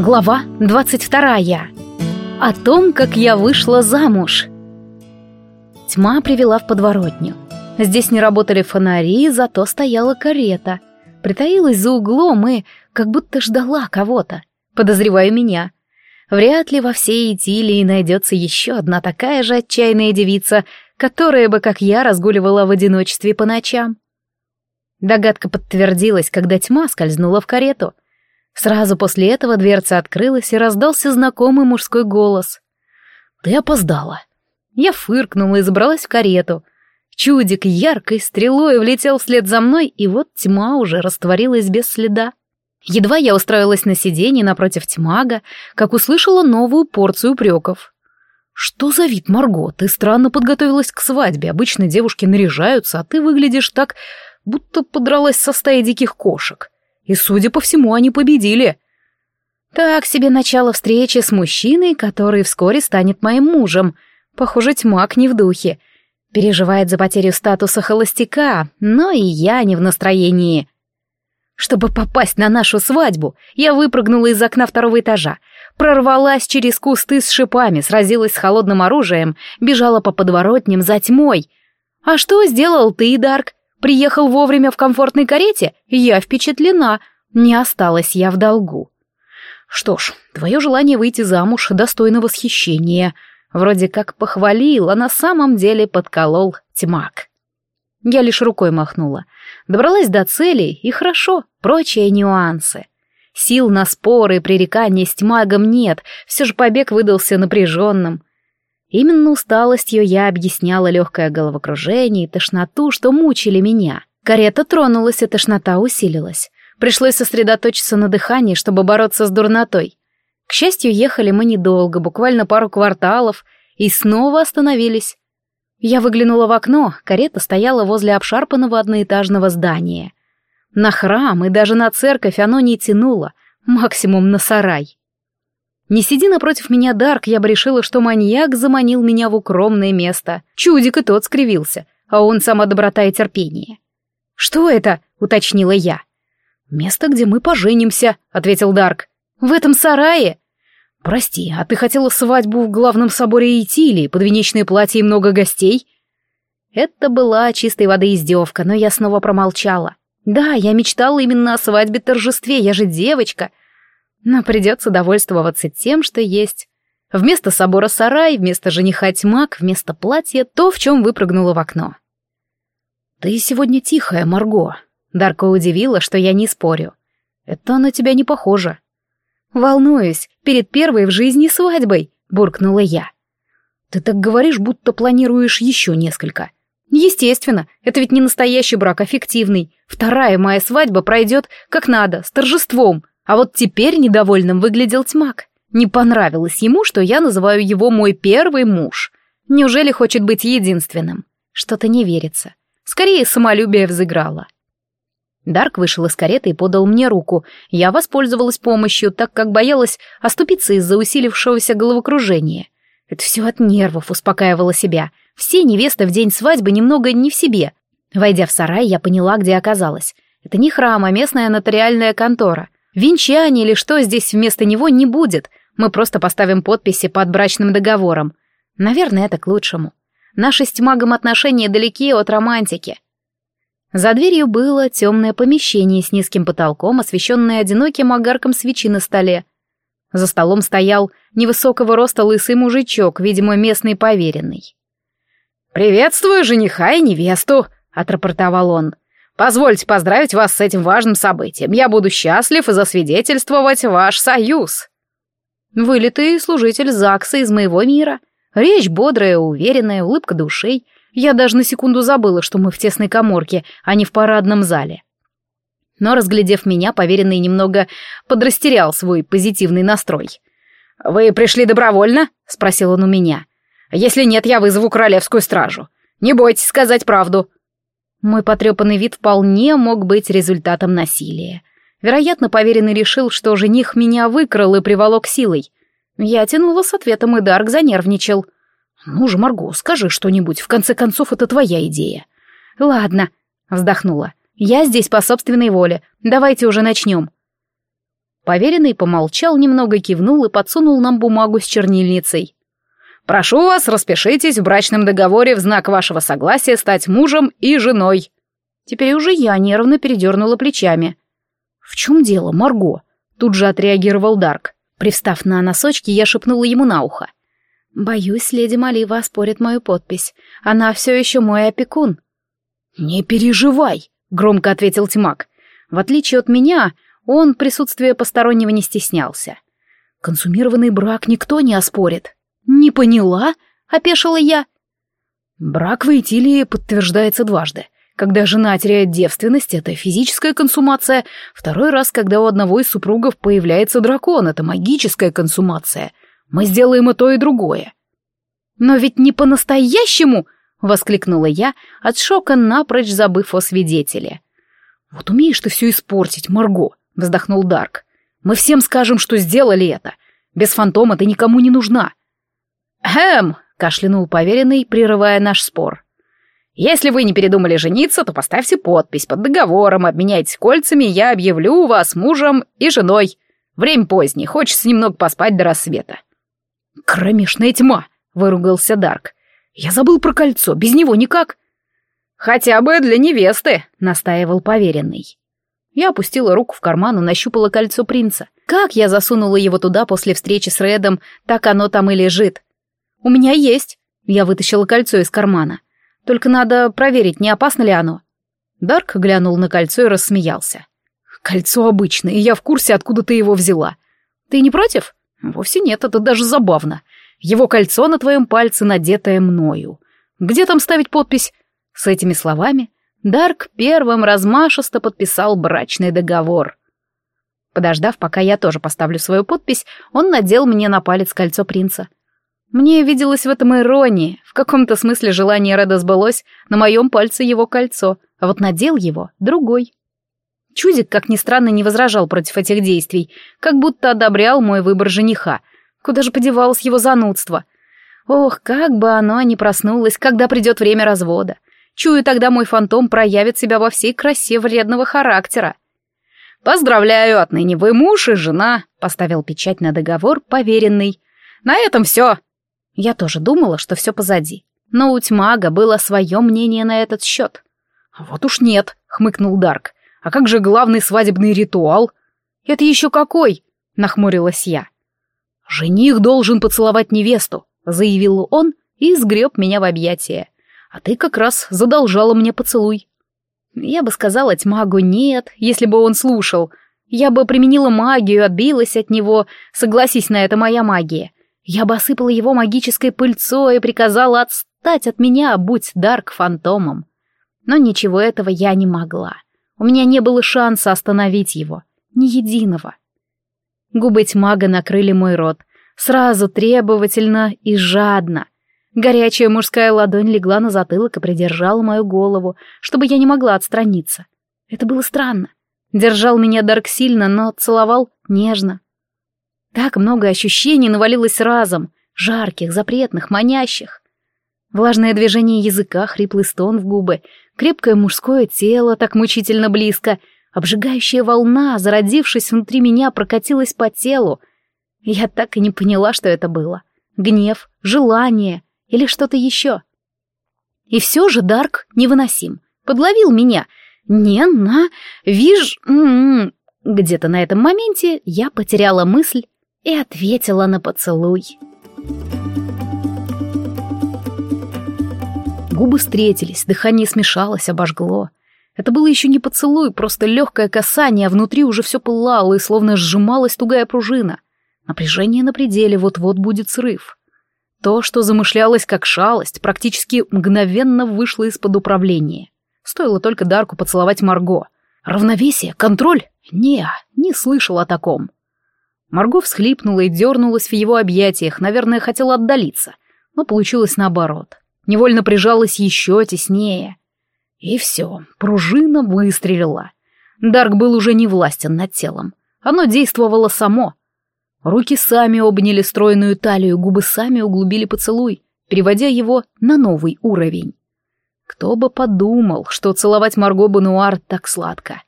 Глава 22. О том, как я вышла замуж. Тьма привела в подворотню. Здесь не работали фонари, зато стояла карета. Притаилась за углом и как будто ждала кого-то. Подозреваю меня. Вряд ли во всей Итилии найдется еще одна такая же отчаянная девица, которая бы, как я, разгуливала в одиночестве по ночам. Догадка подтвердилась, когда тьма скользнула в карету. Сразу после этого дверца открылась и раздался знакомый мужской голос. «Ты опоздала». Я фыркнула и забралась в карету. Чудик яркой стрелой влетел вслед за мной, и вот тьма уже растворилась без следа. Едва я устроилась на сиденье напротив тьмага, как услышала новую порцию упреков. «Что за вид, Марго? Ты странно подготовилась к свадьбе. Обычно девушки наряжаются, а ты выглядишь так, будто подралась со стаей диких кошек. И, судя по всему, они победили. Так себе начало встречи с мужчиной, который вскоре станет моим мужем. Похоже, тьмак не в духе. Переживает за потерю статуса холостяка, но и я не в настроении. Чтобы попасть на нашу свадьбу, я выпрыгнула из окна второго этажа, прорвалась через кусты с шипами, сразилась с холодным оружием, бежала по подворотням за тьмой. А что сделал ты, Дарк? Приехал вовремя в комфортной карете? Я впечатлена. Не осталась я в долгу. Что ж, твое желание выйти замуж достойно восхищения. Вроде как похвалил, а на самом деле подколол тьмак. Я лишь рукой махнула. Добралась до цели, и хорошо, прочие нюансы. Сил на споры и пререкания с тьмагом нет, все же побег выдался напряженным. Именно усталостью я объясняла легкое головокружение и тошноту, что мучили меня. Карета тронулась, и тошнота усилилась. Пришлось сосредоточиться на дыхании, чтобы бороться с дурнотой. К счастью, ехали мы недолго, буквально пару кварталов, и снова остановились. Я выглянула в окно, карета стояла возле обшарпанного одноэтажного здания. На храм и даже на церковь оно не тянуло, максимум на сарай. Не сиди напротив меня, Дарк, я бы решила, что маньяк заманил меня в укромное место. Чудик и тот скривился, а он сама доброта и терпение. «Что это?» — уточнила я. «Место, где мы поженимся», — ответил Дарк. «В этом сарае?» «Прости, а ты хотела свадьбу в главном соборе Итилии, подвенечное платье и много гостей?» Это была чистой воды издевка, но я снова промолчала. «Да, я мечтала именно о свадьбе-торжестве, я же девочка, но придется довольствоваться тем, что есть. Вместо собора сарай, вместо жениха тьмак, вместо платья то, в чем выпрыгнула в окно. «Ты сегодня тихая, Марго». Дарко удивила, что я не спорю. «Это на тебя не похоже». «Волнуюсь, перед первой в жизни свадьбой», — буркнула я. «Ты так говоришь, будто планируешь еще несколько». «Естественно, это ведь не настоящий брак, а фиктивный. Вторая моя свадьба пройдет как надо, с торжеством, а вот теперь недовольным выглядел тьмак. Не понравилось ему, что я называю его мой первый муж. Неужели хочет быть единственным? Что-то не верится. Скорее, самолюбие взыграло. Дарк вышел из кареты и подал мне руку. Я воспользовалась помощью, так как боялась оступиться из-за усилившегося головокружения. Это все от нервов успокаивала себя. Все невесты в день свадьбы немного не в себе. Войдя в сарай, я поняла, где оказалась. Это не храм, а местная нотариальная контора — Венчания или что здесь вместо него не будет. Мы просто поставим подписи под брачным договором. Наверное, это к лучшему. Наши с тьмагом отношения далеки от романтики. За дверью было темное помещение с низким потолком, освещенное одиноким огарком свечи на столе. За столом стоял невысокого роста лысый мужичок, видимо, местный поверенный. «Приветствую жениха и невесту», — отрапортовал он. Позвольте поздравить вас с этим важным событием. Я буду счастлив и засвидетельствовать ваш союз. Вылитый служитель ЗАГСа из моего мира. Речь бодрая, уверенная, улыбка душей. Я даже на секунду забыла, что мы в тесной коморке, а не в парадном зале. Но, разглядев меня, поверенный немного подрастерял свой позитивный настрой. «Вы пришли добровольно?» — спросил он у меня. «Если нет, я вызову королевскую стражу. Не бойтесь сказать правду». Мой потрепанный вид вполне мог быть результатом насилия. Вероятно, поверенный решил, что жених меня выкрал и приволок силой. Я тянула с ответом, и Дарк занервничал. «Ну же, Марго, скажи что-нибудь, в конце концов, это твоя идея». «Ладно», — вздохнула. «Я здесь по собственной воле. Давайте уже начнем». Поверенный помолчал немного, кивнул и подсунул нам бумагу с чернильницей. «Прошу вас, распишитесь в брачном договоре в знак вашего согласия стать мужем и женой». Теперь уже я нервно передернула плечами. «В чем дело, Марго?» Тут же отреагировал Дарк. Привстав на носочки, я шепнула ему на ухо. «Боюсь, леди Малива оспорит мою подпись. Она все еще мой опекун». «Не переживай», — громко ответил Тимак. В отличие от меня, он присутствие постороннего не стеснялся. Консумированный брак никто не оспорит. «Не поняла?» — опешила я. Брак в Эйтилии подтверждается дважды. Когда жена теряет девственность, это физическая консумация. Второй раз, когда у одного из супругов появляется дракон, это магическая консумация. Мы сделаем и то, и другое. Но ведь не по-настоящему, воскликнула я, от шока напрочь забыв о свидетеле. Вот умеешь ты все испортить, Марго, вздохнул Дарк. Мы всем скажем, что сделали это. Без фантома ты никому не нужна. Эм, кашлянул поверенный, прерывая наш спор. Если вы не передумали жениться, то поставьте подпись под договором, обменяйтесь кольцами, я объявлю вас мужем и женой. Время позднее, хочется немного поспать до рассвета». «Кромешная тьма!» — выругался Дарк. «Я забыл про кольцо, без него никак». «Хотя бы для невесты», — настаивал поверенный. Я опустила руку в карман и нащупала кольцо принца. Как я засунула его туда после встречи с Редом, так оно там и лежит. «У меня есть». Я вытащила кольцо из кармана. Только надо проверить, не опасно ли оно. Дарк глянул на кольцо и рассмеялся. Кольцо обычное, и я в курсе, откуда ты его взяла. Ты не против? Вовсе нет, это даже забавно. Его кольцо на твоем пальце, надетое мною. Где там ставить подпись? С этими словами Дарк первым размашисто подписал брачный договор. Подождав, пока я тоже поставлю свою подпись, он надел мне на палец кольцо принца. Мне виделось в этом ирония, в каком-то смысле желание Реда сбылось, на моем пальце его кольцо, а вот надел его другой. Чудик, как ни странно, не возражал против этих действий, как будто одобрял мой выбор жениха. Куда же подевалось его занудство? Ох, как бы оно ни проснулось, когда придет время развода. Чую, тогда мой фантом проявит себя во всей красе вредного характера. «Поздравляю, отныне вы муж и жена», — поставил печать на договор поверенный. «На этом все. Я тоже думала, что все позади. Но у Тьмага было свое мнение на этот счет. «Вот уж нет», — хмыкнул Дарк. «А как же главный свадебный ритуал?» «Это еще какой?» — нахмурилась я. «Жених должен поцеловать невесту», — заявил он и сгреб меня в объятия. «А ты как раз задолжала мне поцелуй». Я бы сказала Тьмагу нет, если бы он слушал. Я бы применила магию, отбилась от него, согласись на это моя магия. Я бы осыпала его магической пыльцой и приказала отстать от меня, будь Дарк фантомом. Но ничего этого я не могла. У меня не было шанса остановить его. Ни единого. Губы тьмага накрыли мой рот. Сразу, требовательно и жадно. Горячая мужская ладонь легла на затылок и придержала мою голову, чтобы я не могла отстраниться. Это было странно. Держал меня Дарк сильно, но целовал нежно. Так много ощущений навалилось разом, жарких, запретных, манящих. Влажное движение языка, хриплый стон в губы, крепкое мужское тело так мучительно близко, обжигающая волна, зародившись внутри меня, прокатилась по телу. Я так и не поняла, что это было. Гнев, желание или что-то еще. И все же Дарк невыносим. Подловил меня. Не на... Виж... М-м-м. Где-то на этом моменте я потеряла мысль и ответила на поцелуй. Губы встретились, дыхание смешалось, обожгло. Это было еще не поцелуй, просто легкое касание, а внутри уже все пылало и словно сжималась тугая пружина. Напряжение на пределе, вот-вот будет срыв. То, что замышлялось как шалость, практически мгновенно вышло из-под управления. Стоило только Дарку поцеловать Марго. Равновесие, контроль? Не, не слышал о таком. Марго всхлипнула и дернулась в его объятиях, наверное, хотела отдалиться, но получилось наоборот. Невольно прижалась еще теснее. И все, пружина выстрелила. Дарк был уже не властен над телом. Оно действовало само. Руки сами обняли стройную талию, губы сами углубили поцелуй, переводя его на новый уровень. Кто бы подумал, что целовать Марго Бануар так сладко.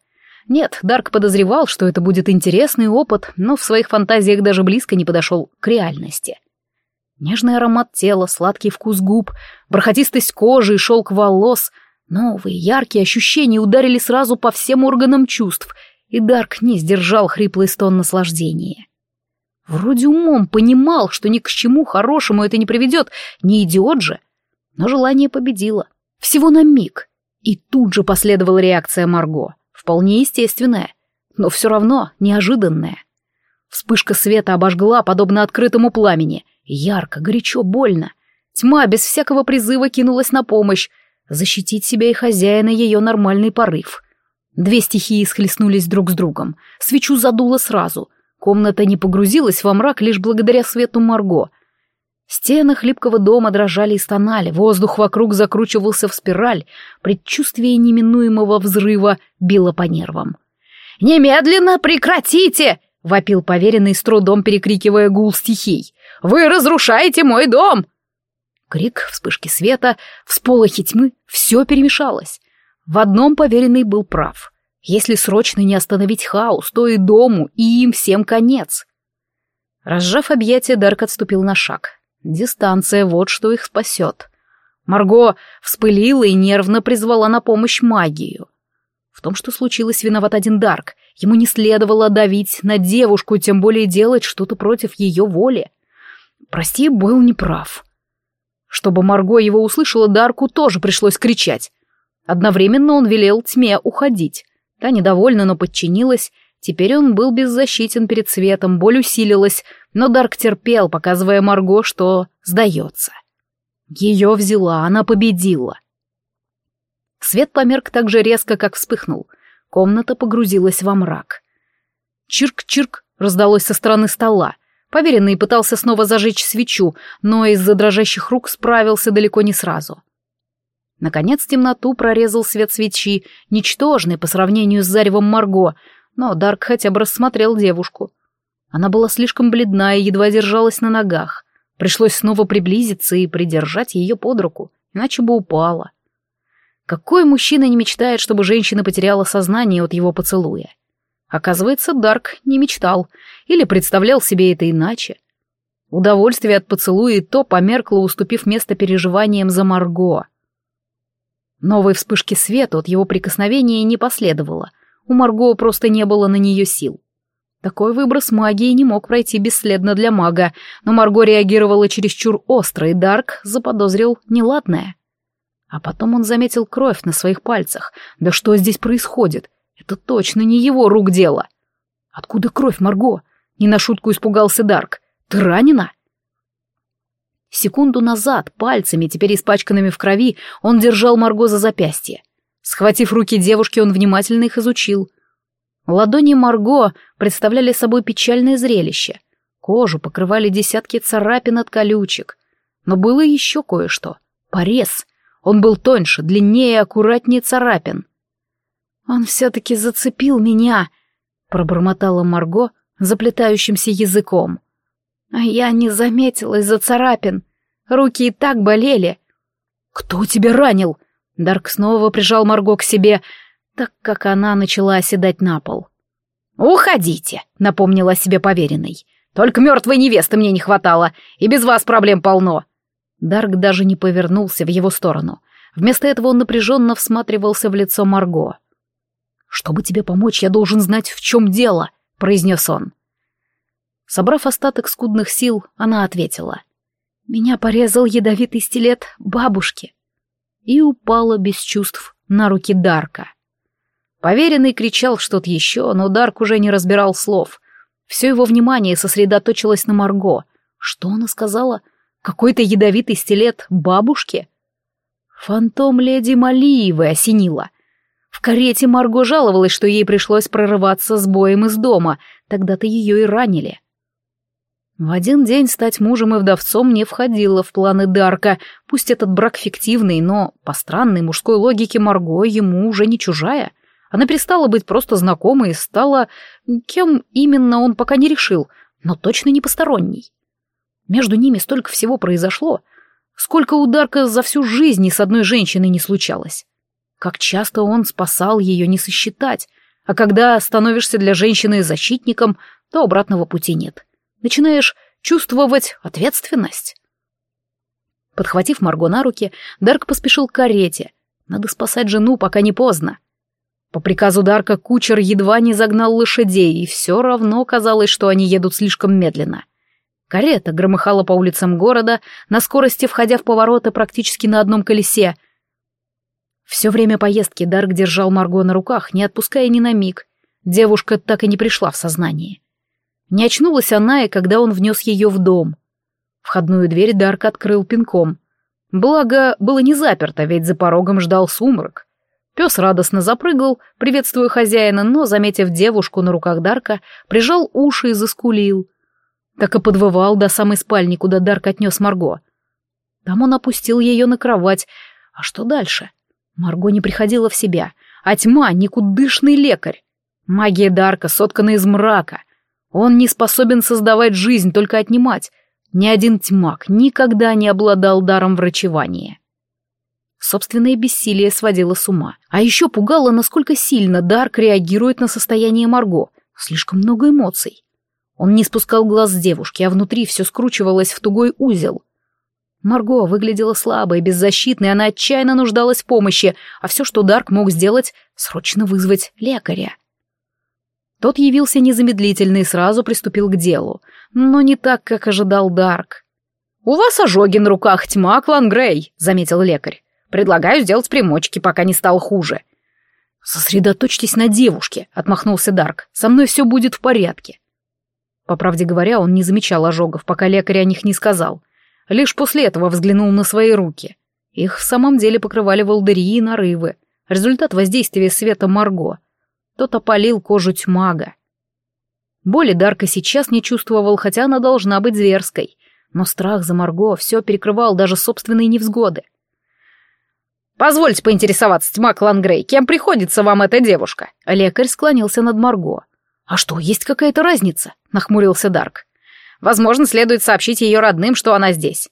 Нет, Дарк подозревал, что это будет интересный опыт, но в своих фантазиях даже близко не подошел к реальности. Нежный аромат тела, сладкий вкус губ, бархатистость кожи и шелк волос, новые яркие ощущения ударили сразу по всем органам чувств, и Дарк не сдержал хриплый стон наслаждения. Вроде умом понимал, что ни к чему хорошему это не приведет, не идиот же. Но желание победило. Всего на миг. И тут же последовала реакция Марго. Вполне естественная, но все равно неожиданная. Вспышка света обожгла, подобно открытому пламени. Ярко, горячо, больно. Тьма без всякого призыва кинулась на помощь. Защитить себя и хозяина ее нормальный порыв. Две стихии схлестнулись друг с другом. Свечу задуло сразу. Комната не погрузилась во мрак лишь благодаря свету Марго. Стены хлипкого дома дрожали и стонали, воздух вокруг закручивался в спираль, предчувствие неминуемого взрыва било по нервам. «Немедленно прекратите!» — вопил поверенный с трудом, перекрикивая гул стихий. «Вы разрушаете мой дом!» Крик, вспышки света, всполохи тьмы — все перемешалось. В одном поверенный был прав. Если срочно не остановить хаос, то и дому, и им всем конец. Разжав объятия, Дарк отступил на шаг. Дистанция — вот что их спасет. Марго вспылила и нервно призвала на помощь магию. В том, что случилось, виноват один Дарк. Ему не следовало давить на девушку, тем более делать что-то против ее воли. Прости, был неправ. Чтобы Марго его услышала, Дарку тоже пришлось кричать. Одновременно он велел тьме уходить. Та недовольна, но подчинилась. Теперь он был беззащитен перед светом, боль усилилась, но Дарк терпел, показывая Марго, что сдается. Ее взяла, она победила. Свет померк так же резко, как вспыхнул. Комната погрузилась во мрак. Чирк-чирк раздалось со стороны стола. Поверенный пытался снова зажечь свечу, но из-за дрожащих рук справился далеко не сразу. Наконец темноту прорезал свет свечи, ничтожный по сравнению с заревом Марго, но Дарк хотя бы рассмотрел девушку. Она была слишком бледна и едва держалась на ногах. Пришлось снова приблизиться и придержать ее под руку, иначе бы упала. Какой мужчина не мечтает, чтобы женщина потеряла сознание от его поцелуя? Оказывается, Дарк не мечтал или представлял себе это иначе. Удовольствие от поцелуя и то померкло, уступив место переживаниям за Марго. Новой вспышки света от его прикосновения не последовало. У Марго просто не было на нее сил. Такой выброс магии не мог пройти бесследно для мага, но Марго реагировала чересчур остро, и Дарк заподозрил неладное. А потом он заметил кровь на своих пальцах. Да что здесь происходит? Это точно не его рук дело. Откуда кровь, Марго? Не на шутку испугался Дарк. Ты ранена? Секунду назад, пальцами, теперь испачканными в крови, он держал Марго за запястье. Схватив руки девушки, он внимательно их изучил — Ладони Марго представляли собой печальное зрелище. Кожу покрывали десятки царапин от колючек. Но было еще кое-что. Порез. Он был тоньше, длиннее и аккуратнее царапин. «Он все-таки зацепил меня», — пробормотала Марго заплетающимся языком. «А я не заметила из-за царапин. Руки и так болели». «Кто тебя ранил?» Дарк снова прижал Марго к себе, так как она начала оседать на пол. «Уходите», — напомнила себе поверенный. «Только мертвой невесты мне не хватало, и без вас проблем полно». Дарк даже не повернулся в его сторону. Вместо этого он напряженно всматривался в лицо Марго. «Чтобы тебе помочь, я должен знать, в чем дело», — произнес он. Собрав остаток скудных сил, она ответила. «Меня порезал ядовитый стилет бабушки» и упала без чувств на руки Дарка. Поверенный кричал что-то еще, но Дарк уже не разбирал слов. Все его внимание сосредоточилось на Марго. Что она сказала? Какой-то ядовитый стилет бабушки? Фантом леди Малиевой осенила. В карете Марго жаловалась, что ей пришлось прорываться с боем из дома, тогда-то ее и ранили. В один день стать мужем и вдовцом не входило в планы Дарка, пусть этот брак фиктивный, но по странной мужской логике Марго ему уже не чужая — она перестала быть просто знакомой и стала... Кем именно он пока не решил, но точно не посторонней. Между ними столько всего произошло, сколько ударка за всю жизнь ни с одной женщиной не случалось. Как часто он спасал ее не сосчитать, А когда становишься для женщины защитником, то обратного пути нет. Начинаешь чувствовать ответственность. Подхватив Марго на руки, Дарк поспешил к карете. Надо спасать жену, пока не поздно. По приказу Дарка кучер едва не загнал лошадей, и все равно казалось, что они едут слишком медленно. Карета громыхала по улицам города, на скорости входя в повороты практически на одном колесе. Все время поездки Дарк держал Марго на руках, не отпуская ни на миг. Девушка так и не пришла в сознание. Не очнулась она, и когда он внес ее в дом. Входную дверь Дарк открыл пинком. Благо, было не заперто, ведь за порогом ждал сумрак. Пес радостно запрыгал, приветствуя хозяина, но, заметив девушку на руках Дарка, прижал уши и заскулил. Так и подвывал до самой спальни, куда Дарк отнес Марго. Там он опустил ее на кровать. А что дальше? Марго не приходила в себя, а тьма — никудышный лекарь. Магия Дарка соткана из мрака. Он не способен создавать жизнь, только отнимать. Ни один тьмак никогда не обладал даром врачевания. Собственное бессилие сводило с ума. А еще пугало, насколько сильно Дарк реагирует на состояние Марго. Слишком много эмоций. Он не спускал глаз с девушки, а внутри все скручивалось в тугой узел. Марго выглядела слабой, беззащитной, она отчаянно нуждалась в помощи, а все, что Дарк мог сделать, срочно вызвать лекаря. Тот явился незамедлительно и сразу приступил к делу, но не так, как ожидал Дарк. «У вас ожоги на руках, тьма, Клан Грей», — заметил лекарь. «Предлагаю сделать примочки, пока не стал хуже». «Сосредоточьтесь на девушке», — отмахнулся Дарк. «Со мной все будет в порядке». По правде говоря, он не замечал ожогов, пока лекарь о них не сказал. Лишь после этого взглянул на свои руки. Их в самом деле покрывали волдыри и нарывы. Результат воздействия света Марго — тот опалил кожу тьмага. Боли Дарка сейчас не чувствовал, хотя она должна быть зверской. Но страх за Марго все перекрывал даже собственные невзгоды. «Позвольте поинтересоваться, тьма Клангрей, кем приходится вам эта девушка?» Лекарь склонился над Марго. «А что, есть какая-то разница?» — нахмурился Дарк. «Возможно, следует сообщить ее родным, что она здесь».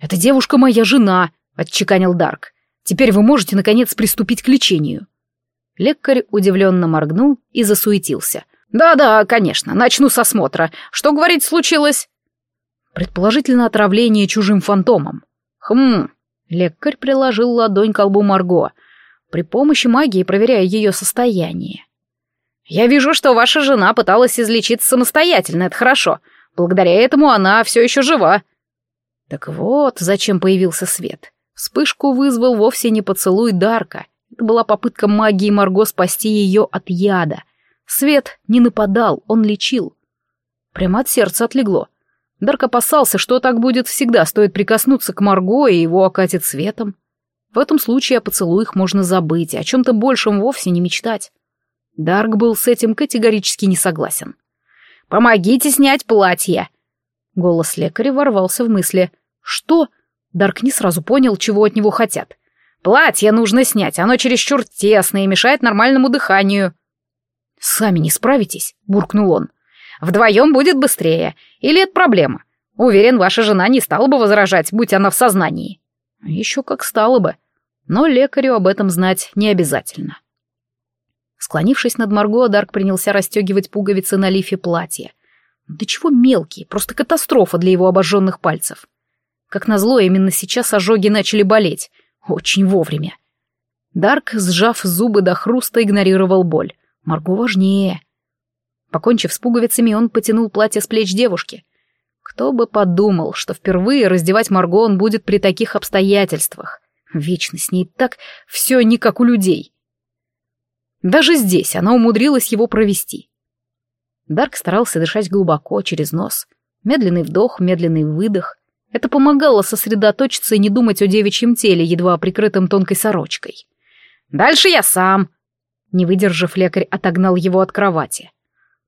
«Эта девушка моя жена», — отчеканил Дарк. «Теперь вы можете, наконец, приступить к лечению». Лекарь удивленно моргнул и засуетился. «Да-да, конечно, начну с осмотра. Что, говорить, случилось?» «Предположительно, отравление чужим фантомом». «Хм...» Лекарь приложил ладонь к колбу Марго, при помощи магии проверяя ее состояние. «Я вижу, что ваша жена пыталась излечиться самостоятельно, это хорошо. Благодаря этому она все еще жива». Так вот, зачем появился свет. Вспышку вызвал вовсе не поцелуй Дарка — это была попытка магии Марго спасти ее от яда. Свет не нападал, он лечил. Прямо от сердца отлегло. Дарк опасался, что так будет всегда, стоит прикоснуться к Марго, и его окатит светом. В этом случае о поцелуях можно забыть, о чем-то большем вовсе не мечтать. Дарк был с этим категорически не согласен. «Помогите снять платье!» Голос лекаря ворвался в мысли. «Что?» Дарк не сразу понял, чего от него хотят. Платье нужно снять, оно чересчур тесное и мешает нормальному дыханию. «Сами не справитесь», — буркнул он. «Вдвоем будет быстрее. Или это проблема? Уверен, ваша жена не стала бы возражать, будь она в сознании». «Еще как стала бы. Но лекарю об этом знать не обязательно». Склонившись над Марго, Дарк принялся расстегивать пуговицы на лифе платья. Да чего мелкие, просто катастрофа для его обожженных пальцев. Как назло, именно сейчас ожоги начали болеть, очень вовремя. Дарк, сжав зубы до хруста, игнорировал боль. Марго важнее. Покончив с пуговицами, он потянул платье с плеч девушки. Кто бы подумал, что впервые раздевать Марго он будет при таких обстоятельствах. Вечно с ней так все не как у людей. Даже здесь она умудрилась его провести. Дарк старался дышать глубоко, через нос. Медленный вдох, медленный выдох. Это помогало сосредоточиться и не думать о девичьем теле, едва прикрытом тонкой сорочкой. «Дальше я сам!» Не выдержав, лекарь отогнал его от кровати.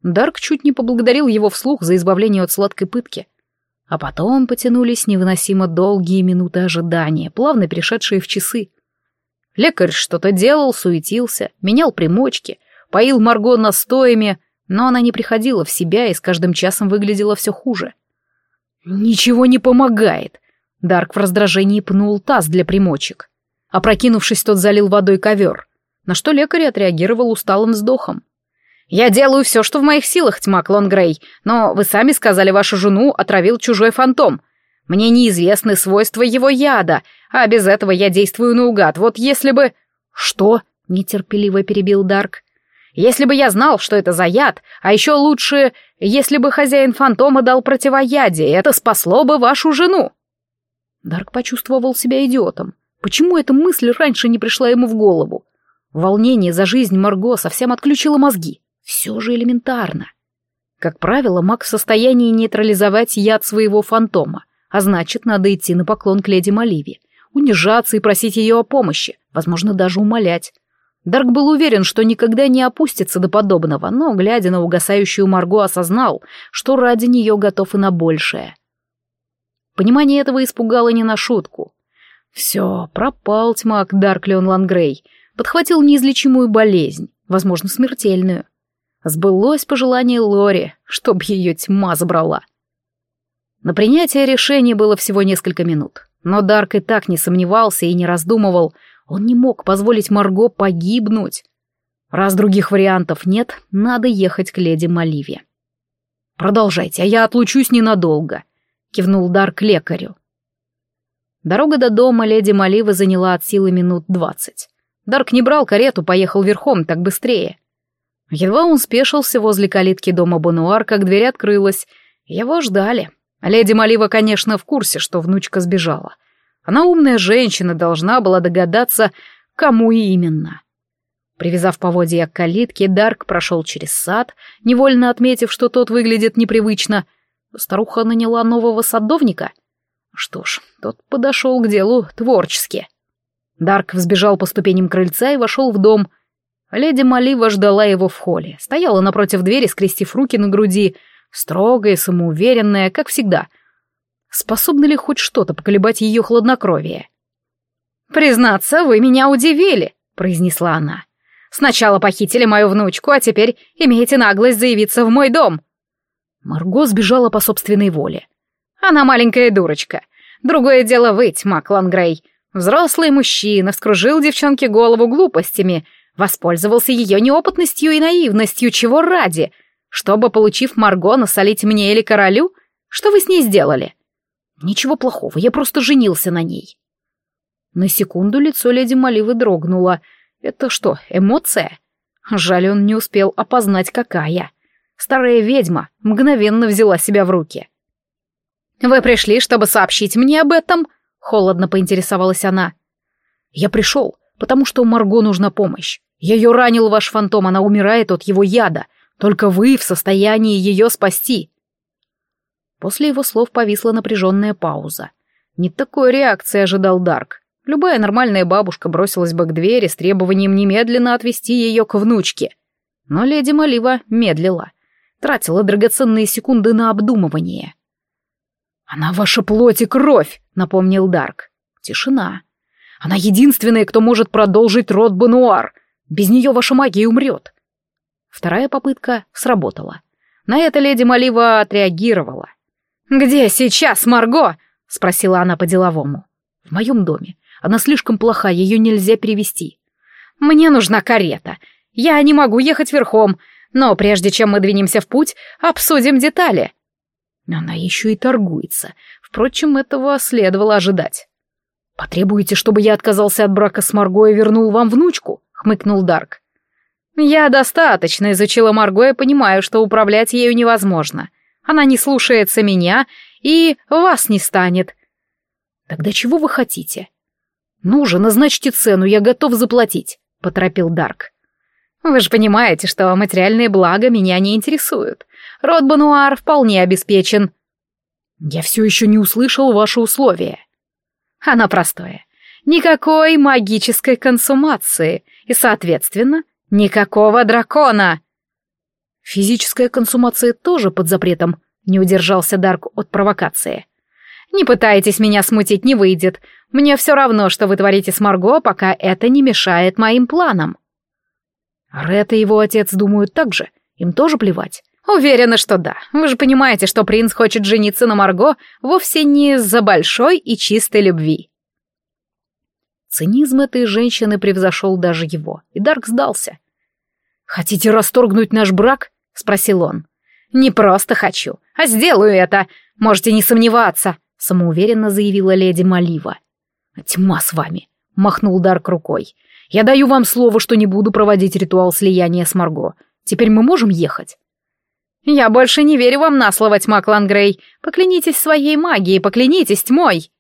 Дарк чуть не поблагодарил его вслух за избавление от сладкой пытки. А потом потянулись невыносимо долгие минуты ожидания, плавно перешедшие в часы. Лекарь что-то делал, суетился, менял примочки, поил Марго настоями, но она не приходила в себя и с каждым часом выглядела все хуже. «Ничего не помогает!» Дарк в раздражении пнул таз для примочек. Опрокинувшись, тот залил водой ковер, на что лекарь отреагировал усталым вздохом. «Я делаю все, что в моих силах, тьма Клонгрей, но вы сами сказали, вашу жену отравил чужой фантом. Мне неизвестны свойства его яда, а без этого я действую наугад. Вот если бы...» «Что?» — нетерпеливо перебил Дарк. «Если бы я знал, что это за яд, а еще лучше, если бы хозяин фантома дал противоядие, это спасло бы вашу жену». Дарк почувствовал себя идиотом. Почему эта мысль раньше не пришла ему в голову? Волнение за жизнь Марго совсем отключило мозги. Все же элементарно. Как правило, маг в состоянии нейтрализовать яд своего фантома, а значит, надо идти на поклон к леди Маливе, унижаться и просить ее о помощи, возможно, даже умолять. Дарк был уверен, что никогда не опустится до подобного, но, глядя на угасающую Марго, осознал, что ради нее готов и на большее. Понимание этого испугало не на шутку. Все, пропал тьмак Дарклион Лангрей, подхватил неизлечимую болезнь, возможно, смертельную. Сбылось пожелание Лори, чтоб ее тьма забрала. На принятие решения было всего несколько минут, но Дарк и так не сомневался и не раздумывал, он не мог позволить Марго погибнуть. Раз других вариантов нет, надо ехать к леди Маливе. «Продолжайте, а я отлучусь ненадолго», — кивнул Дар к лекарю. Дорога до дома леди Малива заняла от силы минут двадцать. Дарк не брал карету, поехал верхом, так быстрее. Едва он спешился возле калитки дома Бонуар, как дверь открылась. Его ждали. Леди Малива, конечно, в курсе, что внучка сбежала. Она умная женщина, должна была догадаться, кому именно. Привязав поводья к калитке, Дарк прошел через сад, невольно отметив, что тот выглядит непривычно — Старуха наняла нового садовника? Что ж, тот подошел к делу творчески. Дарк взбежал по ступеням крыльца и вошел в дом. Леди Малива ждала его в холле, стояла напротив двери, скрестив руки на груди, строгая, самоуверенная, как всегда. Способна ли хоть что-то поколебать ее хладнокровие? «Признаться, вы меня удивили», — произнесла она. «Сначала похитили мою внучку, а теперь имеете наглость заявиться в мой дом». Марго сбежала по собственной воле. Она маленькая дурочка. Другое дело вы, тьма Клангрей. Взрослый мужчина вскружил девчонке голову глупостями, воспользовался ее неопытностью и наивностью, чего ради, чтобы, получив Марго, насолить мне или королю? Что вы с ней сделали? Ничего плохого, я просто женился на ней. На секунду лицо леди Маливы дрогнуло. Это что, эмоция? Жаль, он не успел опознать, какая. Старая ведьма мгновенно взяла себя в руки. «Вы пришли, чтобы сообщить мне об этом?» — холодно поинтересовалась она. «Я пришел, потому что Марго нужна помощь. Ее ранил ваш фантом, она умирает от его яда. Только вы в состоянии ее спасти». После его слов повисла напряженная пауза. Не такой реакции ожидал Дарк. Любая нормальная бабушка бросилась бы к двери с требованием немедленно отвести ее к внучке. Но леди Малива медлила тратила драгоценные секунды на обдумывание. «Она ваша плоть и кровь», — напомнил Дарк. Тишина. «Она единственная, кто может продолжить род Бануар. Без нее ваша магия умрет». Вторая попытка сработала. На это леди Малива отреагировала. «Где сейчас Марго?» — спросила она по-деловому. «В моем доме. Она слишком плоха, ее нельзя перевести. Мне нужна карета. Я не могу ехать верхом. Но прежде чем мы двинемся в путь, обсудим детали. Она еще и торгуется. Впрочем, этого следовало ожидать. «Потребуете, чтобы я отказался от брака с Марго и вернул вам внучку?» — хмыкнул Дарк. «Я достаточно изучила Марго и понимаю, что управлять ею невозможно. Она не слушается меня и вас не станет». «Тогда чего вы хотите?» «Ну же, назначьте цену, я готов заплатить», — поторопил Дарк. Вы же понимаете, что материальные блага меня не интересуют. Род Бануар вполне обеспечен. Я все еще не услышал ваши условия. Оно простое. Никакой магической консумации и, соответственно, никакого дракона. Физическая консумация тоже под запретом, не удержался Дарк от провокации. Не пытайтесь меня смутить, не выйдет. Мне все равно, что вы творите с Марго, пока это не мешает моим планам. Ред и его отец думают так же, им тоже плевать. Уверена, что да. Вы же понимаете, что принц хочет жениться на Марго вовсе не из-за большой и чистой любви. Цинизм этой женщины превзошел даже его, и Дарк сдался. «Хотите расторгнуть наш брак?» — спросил он. «Не просто хочу, а сделаю это. Можете не сомневаться», — самоуверенно заявила леди Малива. «Тьма с вами», — махнул Дарк рукой. «Я даю вам слово, что не буду проводить ритуал слияния с Марго. Теперь мы можем ехать?» «Я больше не верю вам на слово, тьма Клангрей. Поклянитесь своей магией, поклянитесь тьмой!»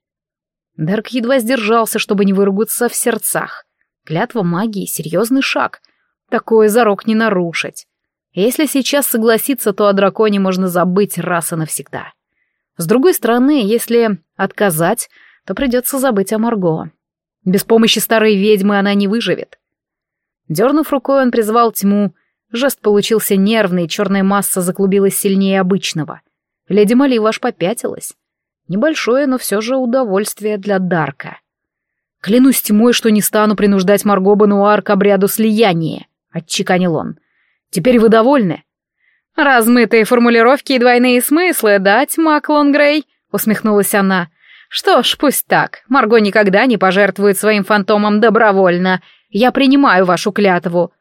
Дарк едва сдержался, чтобы не выругаться в сердцах. Клятва магии — серьезный шаг. Такое зарок не нарушить. Если сейчас согласиться, то о драконе можно забыть раз и навсегда. С другой стороны, если отказать, то придется забыть о Марго. Без помощи старой ведьмы она не выживет. Дернув рукой, он призвал тьму, Жест получился нервный, черная масса заклубилась сильнее обычного. Леди Малива аж попятилась. Небольшое, но все же удовольствие для Дарка. «Клянусь тьмой, что не стану принуждать Марго Бануар к обряду слияния», — отчеканил он. «Теперь вы довольны?» «Размытые формулировки и двойные смыслы, да, тьма Клонгрей?» — усмехнулась она. «Что ж, пусть так. Марго никогда не пожертвует своим фантомом добровольно. Я принимаю вашу клятву.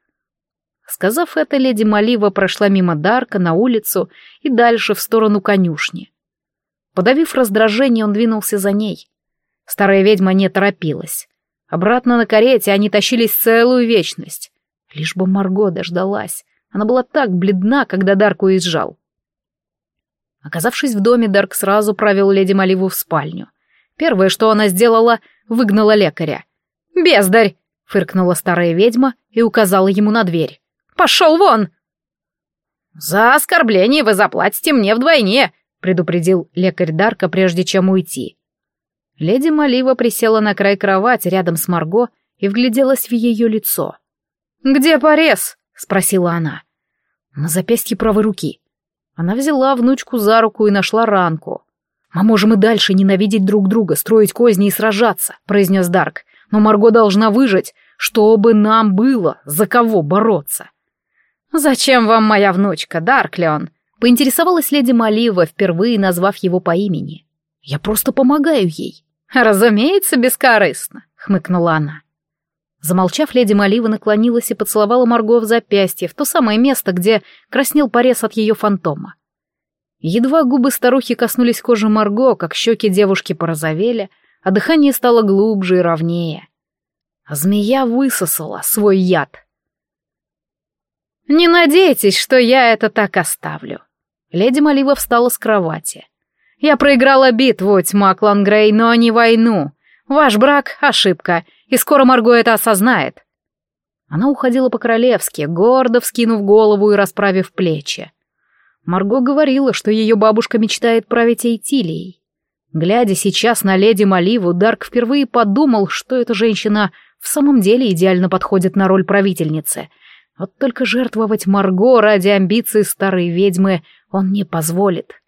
Сказав это, леди Малива прошла мимо Дарка на улицу и дальше в сторону конюшни. Подавив раздражение, он двинулся за ней. Старая ведьма не торопилась. Обратно на карете они тащились целую вечность. Лишь бы Марго дождалась. Она была так бледна, когда Дарк уезжал. Оказавшись в доме, Дарк сразу провел леди Маливу в спальню. Первое, что она сделала, выгнала лекаря. «Бездарь!» — фыркнула старая ведьма и указала ему на дверь. Пошел вон!» «За оскорбление вы заплатите мне вдвойне», — предупредил лекарь Дарка, прежде чем уйти. Леди Малива присела на край кровати рядом с Марго и вгляделась в ее лицо. «Где порез?» — спросила она. «На запястье правой руки». Она взяла внучку за руку и нашла ранку. «Мы можем и дальше ненавидеть друг друга, строить козни и сражаться», — произнес Дарк. «Но Марго должна выжить, чтобы нам было за кого бороться». «Зачем вам моя внучка, Дарклеон?» — поинтересовалась леди Малива, впервые назвав его по имени. «Я просто помогаю ей». «Разумеется, бескорыстно», — хмыкнула она. Замолчав, леди Малива наклонилась и поцеловала Марго в запястье, в то самое место, где краснел порез от ее фантома. Едва губы старухи коснулись кожи Марго, как щеки девушки порозовели, а дыхание стало глубже и ровнее. змея высосала свой яд — «Не надейтесь, что я это так оставлю». Леди Малива встала с кровати. «Я проиграла битву, тьма Клангрей, но не войну. Ваш брак — ошибка, и скоро Марго это осознает». Она уходила по-королевски, гордо вскинув голову и расправив плечи. Марго говорила, что ее бабушка мечтает править Эйтилией. Глядя сейчас на леди Маливу, Дарк впервые подумал, что эта женщина в самом деле идеально подходит на роль правительницы, вот только жертвовать Марго ради амбиций старой ведьмы он не позволит.